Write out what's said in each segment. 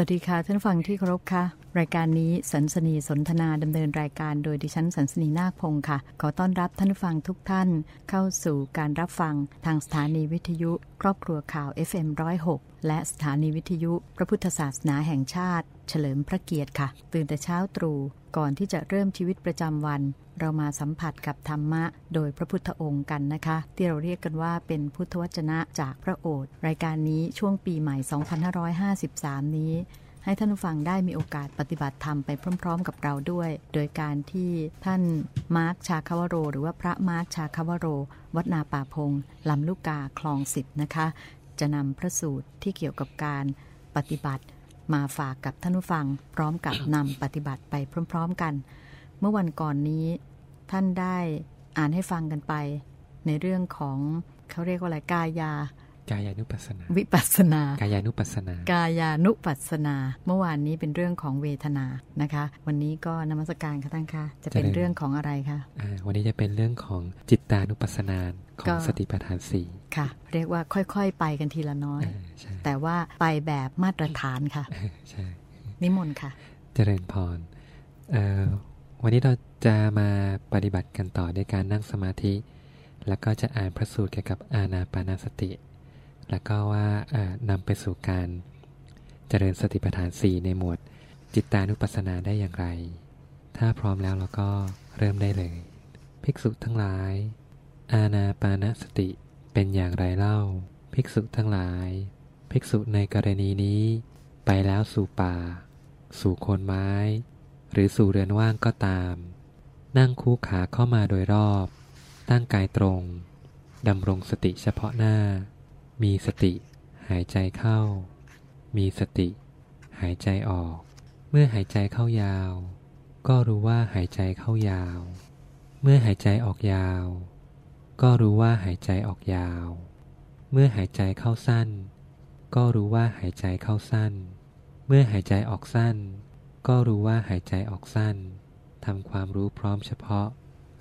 สวัสดีค่ะท่านฟังที่เคารพค่ะ รายการนี้สันสนีสนทนาดำเนินรายการโดยดิฉันสันสนีนาคพงศ์ค่ะ ขอต้อนรับท่านฟังทุกท่านเข้าสู่การรับฟังทางสถานีวิทยุ ครอบครัวข่าว FM106 และสถานีวิทยุพระพุทธศาสนาแห่งชาติ เฉลิมพระเกียรติค่ะ ตื่นแต่เช้าตรู่ก่อนที่จะเริ่มชีวิตประจำวัน เรามาสัมผัสกับธรรมะ โดยพระพุทธองค์กันนะคะ ที่เราเรียกกันว่าเป็นพุทธวจนะจากพระโอษฐ์รายการนี้ช่วงปีใหม่ 2553 นี้ ให้ท่านผู้ฟังได้มีโอกาสปฏิบัติธรรมไปพร้อม ๆ กับเราด้วย โดยการที่ท่านมาร์คชาคาวโร หรือว่าพระมาร์คชาคาวโร วัดนาป่าพงลำลูกกาคลองสิบนะคะ จะนำพระสูตรที่เกี่ยวกับการปฏิบัติมาฝากกับท่านผู้ฟัง พร้อมกับนำปฏิบัติไปพร้อม ๆ กัน เมื่อวันก่อนนี้ท่านได้อ่านให้ฟังกันไป ในเรื่องของเขาเรียกว่าอะไรกายา กายานุปัสสนา วิปัสสนา กายานุปัสสนา กายานุปัสสนา เมื่อวานนี้เป็นเรื่องของเวทนานะคะ วันนี้ก็นมัสการค่ะท่านคะจะเป็นเจริญเรื่องของอะไรคะอ่าวันนี้จะเป็นเรื่องของจิตตานุปัสสนาขอก็งสติปัฏฐานสี่ค่ะ เรียกว่าค่อยๆ ไปกันทีละน้อยอ่าใช่แต่ว่าไปแบบมาตรฐานค่ะใช่นิมนต์ค่ะ เจริญพรเอ่อวันนี้เราจะมาปฏิบัติกันต่อในการนั่งสมาธิ แล้วก็จะอ่านพระสูตรเกี่ยวกับอานาปานาสติ แล้วก็ว่านำไปสู่การเจริญสติปัฏฐานสี่ในหมวดจิตตานุปัสสนาได้อย่างไร ถ้าพร้อมแล้วเราก็เริ่มได้เลย ภิกษุทั้งหลาย อาณาปานสติเป็นอย่างไรเล่า ภิกษุทั้งหลาย ภิกษุในกรณีนี้ ไปแล้วสู่ป่า สู่โคนไม้ หรือสู่เรือนว่างก็ตาม นั่งคู่ขาเข้ามาโดยรอบ ตั้งกายตรงดำรงสติเฉพาะหน้า มีสติ หายใจเข้า มีสติ หายใจออก เมื่อหายใจเข้ายาว ก็รู้ว่าหายใจเข้ายาว เมื่อหายใจออกยาว ก็รู้ว่าหายใจออกยาว เมื่อหายใจเข้าสั้น ก็รู้ว่าหายใจเข้าสั้น เมื่อหายใจออกสั้น ก็รู้ว่าหายใจออกสั้นทำความรู้พร้อมเฉพาะ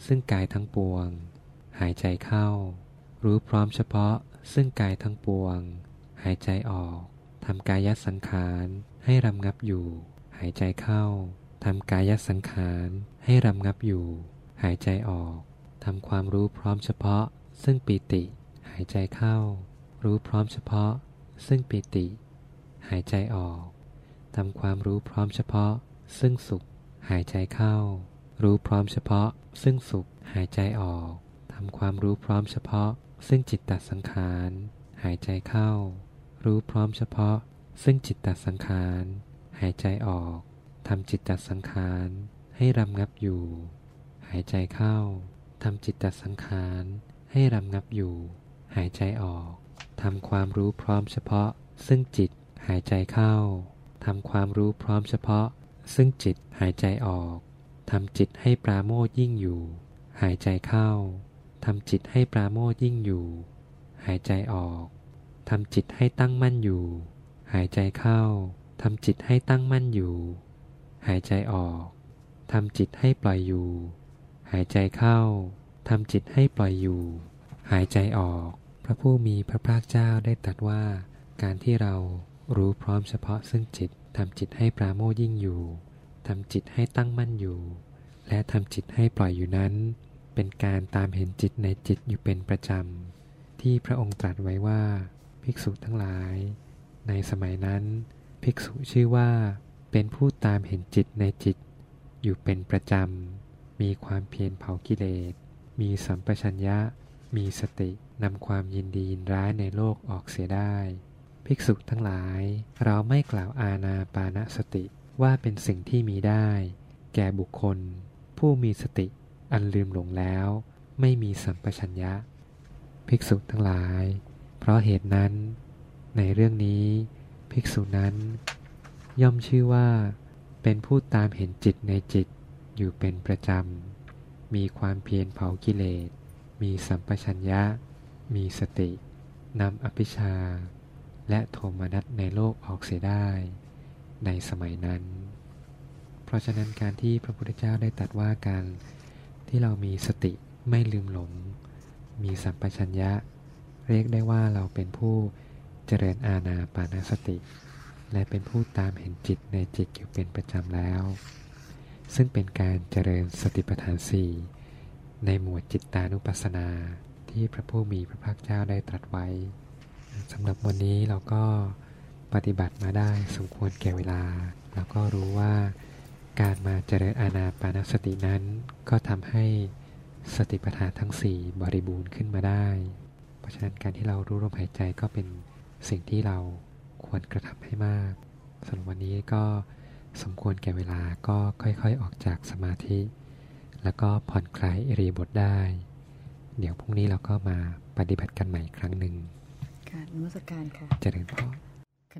ซึ่งกายทั้งปวง หายใจเข้า รู้พร้อมเฉพาะ ซึ่งกายทั้งปวง หายใจออกทำกายสังขารให้รำงับอยู่ หายใจเข้าทำกายสังขารให้รำงับอยู่ หายใจออกทำความรู้พร้อมเฉพาะ ซึ่งปีติ หายใจเข้า รู้พร้อมเฉพาะ ซึ่งปีติ หายใจออกทำความรู้พร้อมเฉพาะ ซึ่งสุข หายใจเข้า รู้พร้อมเฉพาะ ซึ่งสุขหายใจออก ทำความรู้พร้อมเฉพาะ ซึ่งจิตตสังขาร หายใจเข้า รู้พร้อมเฉพาะ ซึ่งจิตตสังขาร หายใจออกทำจิตตสังขารให้รำงับอยู่ หายใจเข้าทำจิตตสังขารให้รำงับอยู่ หายใจออกทำความรู้พร้อมเฉพาะ ซึ่งจิตหายใจเข้าทำความรู้พร้อมเฉพาะ ซึ่งจิตหายใจออกทำจิตให้ปราโมทยิ่งอยู่ หายใจเข้า ทำจิตให้ปราโมทยิ่งอยู่ หายใจออกทำจิตให้ตั้งมั่นอยู่ หายใจเข้าทำจิตให้ตั้งมั่นอยู่ หายใจออกทำจิตให้ปล่อยอยู่ หายใจเข้าทำจิตให้ปล่อยอยู่ หายใจออก พระผู้มีพระภาคเจ้าได้ตรัสว่า การที่เรารู้พร้อมเฉพาะซึ่งจิตทำจิตให้ปราโมทยิ่งอยู่ทำจิตให้ตั้งมั่นอยู่ และทำจิตให้ปล่อยอยู่นั้น เป็นการตามเห็นจิตในจิตอยู่เป็นประจำ ที่พระองค์ตรัสไว้ว่า ภิกษุทั้งหลาย ในสมัยนั้น ภิกษุชื่อว่า เป็นผู้ตามเห็นจิตในจิต อยู่เป็นประจำ มีความเพียรเผากิเลส มีสัมปชัญญะ มีสตินำความยินดียินร้ายในโลกออกเสียได้ ภิกษุทั้งหลาย เราไม่กล่าวอาณาปานสติว่าเป็นสิ่งที่มีได้ แก่บุคคล ผู้มีสติ อันลืมหลงแล้ว ไม่มีสัมปชัญญะ ภิกษุทั้งหลาย เพราะเหตุนั้น ในเรื่องนี้ ภิกษุนั้น ย่อมชื่อว่า เป็นผู้ตามเห็นจิตในจิตอยู่เป็นประจำ มีความเพียรเผากิเลส มีสัมปชัญญะ มีสติ นำอภิชา และโทมนัสในโลกออกเสียได้ ในสมัยนั้น เพราะฉะนั้นการที่พระพุทธเจ้าได้ตรัสว่าการ ที่เรามีสติไม่ลืมหลง มีสัมปชัญญะ เรียกได้ว่าเราเป็นผู้เจริญอาณาปานสติ และเป็นผู้ตามเห็นจิตในจิตอยู่เป็นประจำแล้ว ซึ่งเป็นการเจริญสติปัฏฐานสี่ในหมวดจิตตานุปัสสนาที่พระผู้มีพระภาคเจ้าได้ตรัสไว้สำหรับวันนี้เราก็ปฏิบัติมาได้สมควรแก่เวลา แล้วก็รู้ว่า การมาเจริญอาณาปานสตินั้น ก็ทำให้สติปัฏฐานทั้ง 4 บริบูรณ์ขึ้นมาได้ เพราะฉะนั้นการที่เรารู้ลมหายใจก็เป็นสิ่งที่เราควรกระทำให้มากสำหรับวันนี้ก็สมควรแก่เวลาก็ค่อยๆ ออกจากสมาธิ แล้วก็ผ่อนคลายอิริบทได้ เดี๋ยวพรุ่งนี้เราก็มาปฏิบัติกันใหม่อีกครั้งหนึ่งค่ะนมัสการค่ะเจริญพร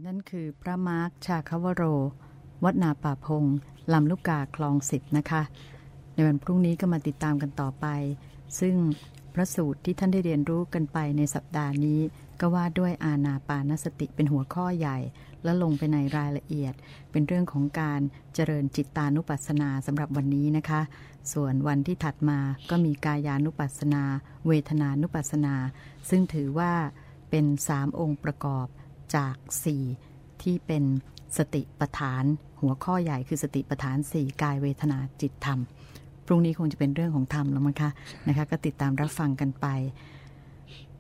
นั่นคือพระมาร์คชาคาวโร วัดนาป่าพงลำลูกกาคลองสิบนะคะ ในวันพรุ่งนี้ก็มาติดตามกันต่อไป ซึ่งพระสูตรที่ท่านได้เรียนรู้กันไปในสัปดาห์นี้ ก็ว่าด้วยอาณาปานสติเป็นหัวข้อใหญ่ และลงไปในรายละเอียด เป็นเรื่องของการเจริญจิตตานุปัสสนาสำหรับวันนี้นะคะ ส่วนวันที่ถัดมาก็มีกายานุปัสสนา เวทนานุปัสสนา ซึ่งถือว่าเป็นสามองค์ประกอบจาก4ที่เป็น สติปฐาน หัวข้อใหญ่คือสติปฐาน4กายเวทนาจิตธรรม พรุ่งนี้คงจะเป็นเรื่องของธรรมแล้วมั้งคะนะคะ ก็ติดตามรับฟังกันไป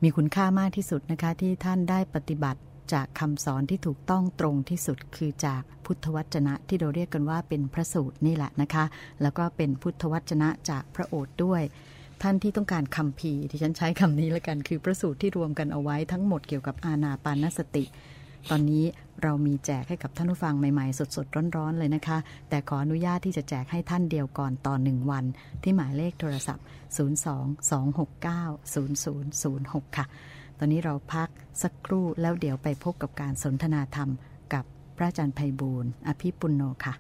มีคุณค่ามากที่สุดนะคะ ที่ท่านได้ปฏิบัติจากคำสอนที่ถูกต้องตรงที่สุดคือจากพุทธวจนะที่เราเรียกกันว่าเป็นพระสูตรนี่แหละนะคะ แล้วก็เป็นพุทธวจนะจากพระโอษฐ์ด้วย ท่านที่ต้องการคำพีที่ฉันใช้คำนี้ล้วกัน คือพระสูตรที่รวมกันเอาไว้ทั้งหมดเกี่ยวกับอาณาปานสติ ตอนนี้เรามีแจกให้กับท่านผู้ฟังใหม่ๆ สดๆ ร้อนๆ เลยนะคะ แต่ขออนุญาตที่จะแจกให้ท่านเดียวก่อนต่อหนึ่งวัน ที่หมายเลขโทรศัพท์ 022690006 ค่ะ ตอนนี้เราพักสักครู่แล้วเดี๋ยวไปพบกับการสนทนาธรรม กับพระอาจารย์ไพบูลย์อภิปุณโนค่ะ